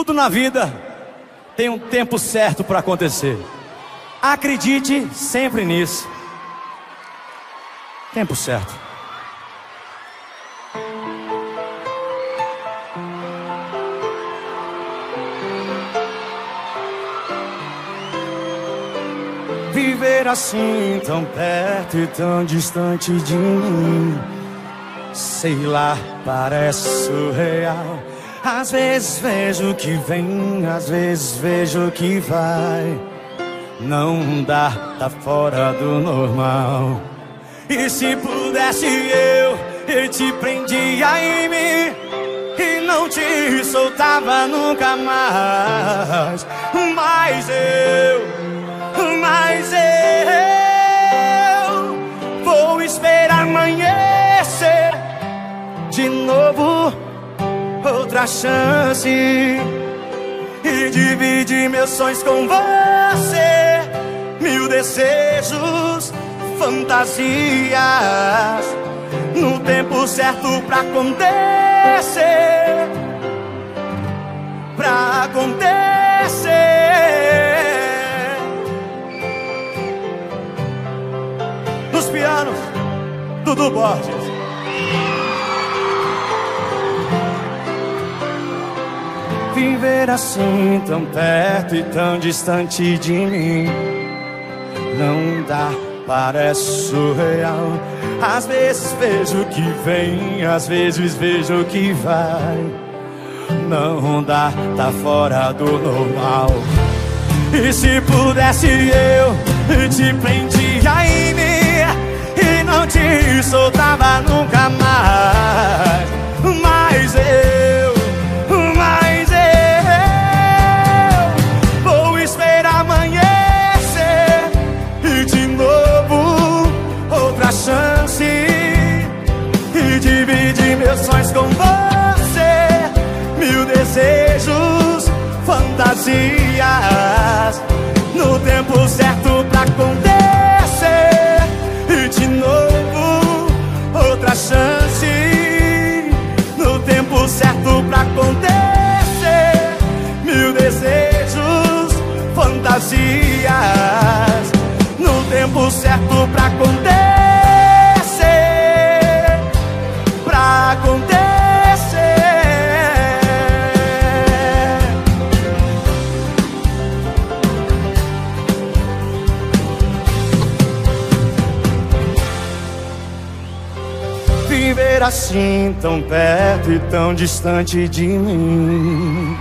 Tudo na vida tem um tempo certo para acontecer. Acredite sempre nisso. Tempo certo. Viver assim tão perto e tão distante de mim. Sei lá, parece surreal. Às vezes vejo que vem, às vezes vejo que vai. Não dá, tá fora do normal. E se pudesse eu, eu te prendia em mim e não te soltava nunca mais. Mas eu, mas eu vou esperar amanhecer de novo outra chance e dividir meus sonhos com você. Mil desejos, fantasias, no tempo certo pra acontecer. Pra acontecer. Nos pianos, Dudu Borges. Viver assim tão perto e tão distante de mim. Não dá, parece surreal. Às vezes vejo que vem, às vezes vejo que vai. Não dá, tá fora do normal. E se pudesse eu te prendia em mim E não te soltava nunca com você. Mil desejos, fantasias, no tempo certo pra acontecer e de novo outra chance no tempo certo pra acontecer. Mil desejos, fantasias, Viver assim tão perto e tão distante de mim.